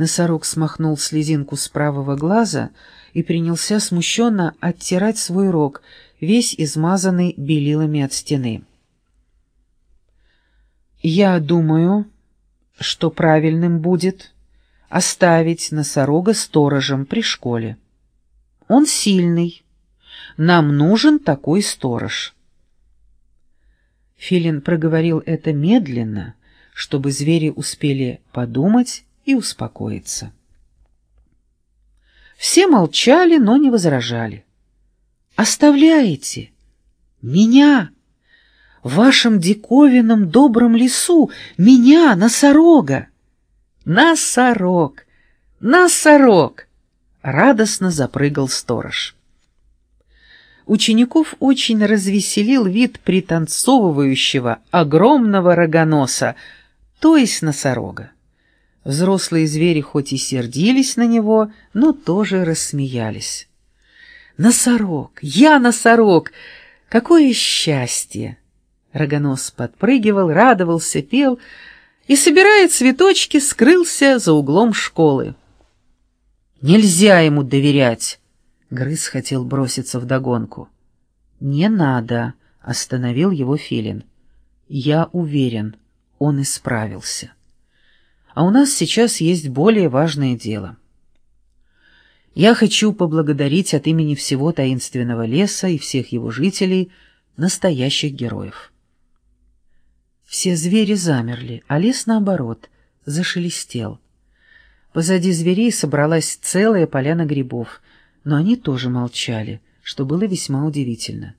Носорог смахнул слезинку с правого глаза и принялся смущенно оттирать свой рог, весь измазанный белилами от стены. «Я думаю, что правильным будет оставить носорога сторожем при школе. Он сильный. Нам нужен такой сторож». Филин проговорил это медленно, чтобы звери успели подумать и успокоиться. Все молчали, но не возражали. «Оставляете? Меня? В вашем диковинном добром лесу? Меня, носорога?» «Носорог! Носорог!» — радостно запрыгал сторож. Учеников очень развеселил вид пританцовывающего огромного рогоноса, то есть носорога. Взрослые звери хоть и сердились на него, но тоже рассмеялись. «Носорог! Я носорог! Какое счастье!» Рогонос подпрыгивал, радовался, пел и, собирая цветочки, скрылся за углом школы. «Нельзя ему доверять!» Грыз хотел броситься вдогонку. «Не надо!» — остановил его Филин. «Я уверен, он исправился». А у нас сейчас есть более важное дело. Я хочу поблагодарить от имени всего таинственного леса и всех его жителей настоящих героев. Все звери замерли, а лес, наоборот, зашелестел. Позади зверей собралась целая поляна грибов, но они тоже молчали, что было весьма удивительно.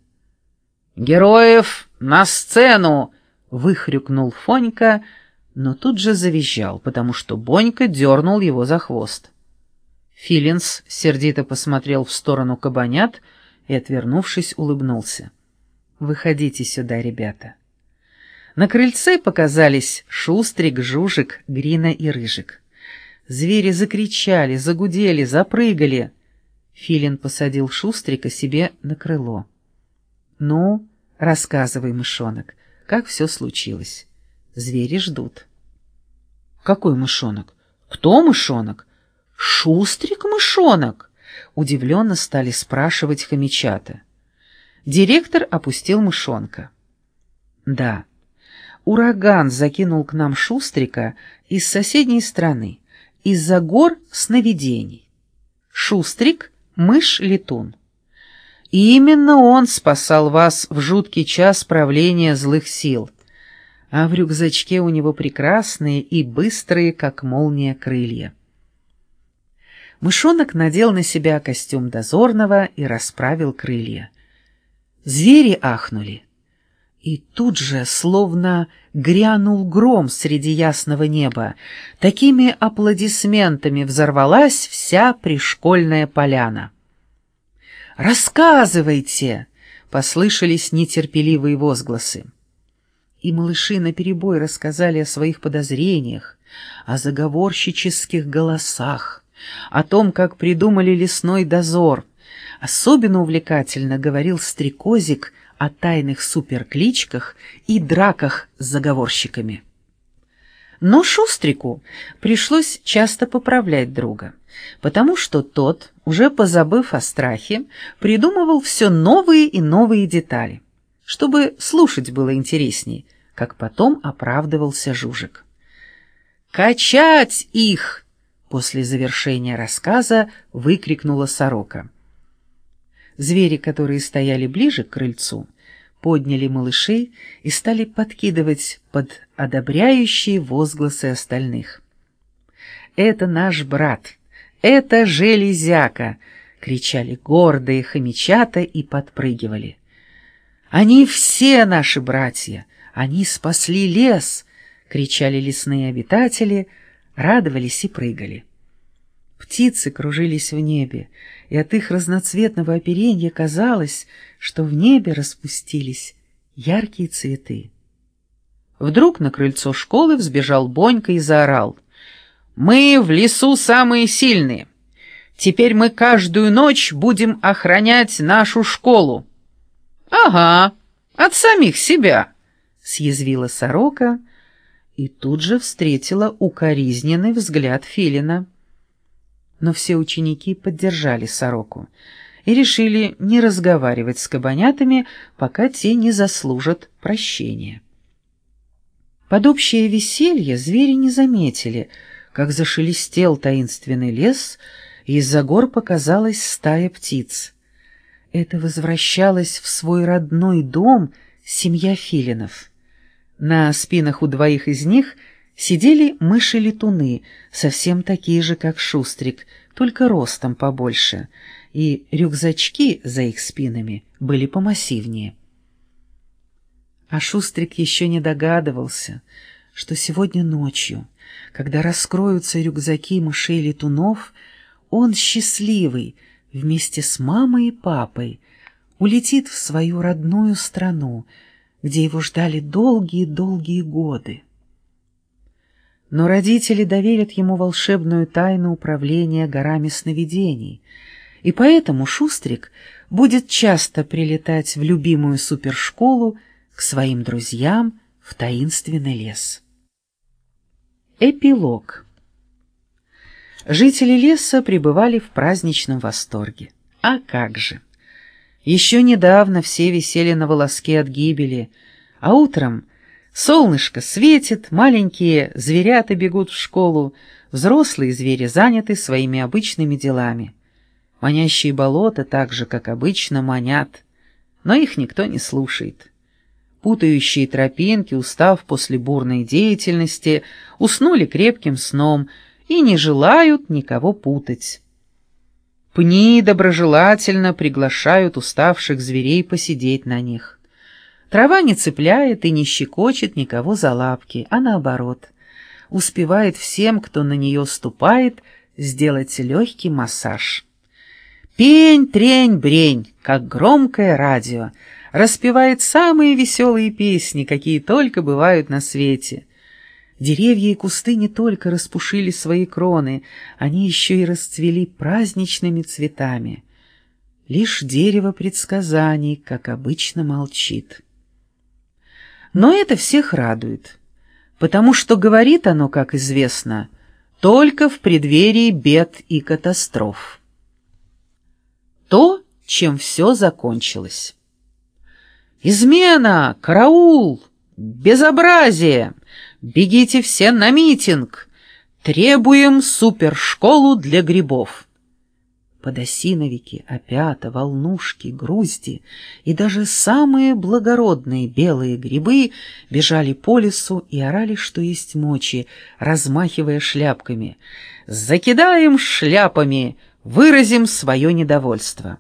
«Героев на сцену!» — выхрюкнул Фонька — но тут же завизжал, потому что Бонька дернул его за хвост. Филинс сердито посмотрел в сторону кабанят и, отвернувшись, улыбнулся. «Выходите сюда, ребята». На крыльце показались Шустрик, Жужик, Грина и Рыжик. Звери закричали, загудели, запрыгали. Филин посадил Шустрика себе на крыло. «Ну, рассказывай, мышонок, как все случилось?» Звери ждут. Какой мышонок? Кто мышонок? Шустрик-мышонок! Удивленно стали спрашивать хомячата. Директор опустил мышонка. Да, ураган закинул к нам Шустрика из соседней страны, из-за гор сновидений. Шустрик — мышь-летун. И именно он спасал вас в жуткий час правления злых сил — а в рюкзачке у него прекрасные и быстрые, как молния, крылья. Мышонок надел на себя костюм дозорного и расправил крылья. Звери ахнули. И тут же, словно грянул гром среди ясного неба, такими аплодисментами взорвалась вся пришкольная поляна. «Рассказывайте!» — послышались нетерпеливые возгласы и малыши наперебой рассказали о своих подозрениях, о заговорщических голосах, о том, как придумали лесной дозор. Особенно увлекательно говорил стрекозик о тайных суперкличках и драках с заговорщиками. Но Шустрику пришлось часто поправлять друга, потому что тот, уже позабыв о страхе, придумывал все новые и новые детали чтобы слушать было интересней, как потом оправдывался Жужик. «Качать их!» — после завершения рассказа выкрикнула сорока. Звери, которые стояли ближе к крыльцу, подняли малышей и стали подкидывать под одобряющие возгласы остальных. «Это наш брат! Это железяка!» — кричали гордые хомячата и подпрыгивали. Они все наши братья, они спасли лес, кричали лесные обитатели, радовались и прыгали. Птицы кружились в небе, и от их разноцветного оперенья казалось, что в небе распустились яркие цветы. Вдруг на крыльцо школы взбежал Бонька и заорал. «Мы в лесу самые сильные. Теперь мы каждую ночь будем охранять нашу школу». «Ага, от самих себя», — съязвила сорока и тут же встретила укоризненный взгляд Филина. Но все ученики поддержали сороку и решили не разговаривать с кабанятами, пока те не заслужат прощения. Под общее веселье звери не заметили, как зашелестел таинственный лес, и из-за гор показалась стая птиц. Это возвращалась в свой родной дом семья филинов. На спинах у двоих из них сидели мыши-летуны, совсем такие же, как Шустрик, только ростом побольше, и рюкзачки за их спинами были помассивнее. А Шустрик еще не догадывался, что сегодня ночью, когда раскроются рюкзаки мышей-летунов, он счастливый вместе с мамой и папой улетит в свою родную страну, где его ждали долгие-долгие годы. Но родители доверят ему волшебную тайну управления горами сновидений, и поэтому Шустрик будет часто прилетать в любимую супершколу к своим друзьям в таинственный лес. Эпилог Жители леса пребывали в праздничном восторге. А как же! Еще недавно все висели на волоске от гибели, а утром солнышко светит, маленькие зверята бегут в школу, взрослые звери заняты своими обычными делами. Манящие болота так же, как обычно, манят, но их никто не слушает. Путающие тропинки, устав после бурной деятельности, уснули крепким сном и не желают никого путать. Пни доброжелательно приглашают уставших зверей посидеть на них. Трава не цепляет и не щекочет никого за лапки, а наоборот, успевает всем, кто на нее ступает, сделать легкий массаж. Пень, трень, брень, как громкое радио, распевает самые веселые песни, какие только бывают на свете — Деревья и кусты не только распушили свои кроны, они еще и расцвели праздничными цветами. Лишь дерево предсказаний, как обычно, молчит. Но это всех радует, потому что говорит оно, как известно, только в преддверии бед и катастроф. То, чем все закончилось. «Измена! Караул! Безобразие!» Бегите все на митинг! Требуем супершколу для грибов!» Подосиновики, опята, волнушки, грузди и даже самые благородные белые грибы бежали по лесу и орали, что есть мочи, размахивая шляпками. «Закидаем шляпами! Выразим свое недовольство!»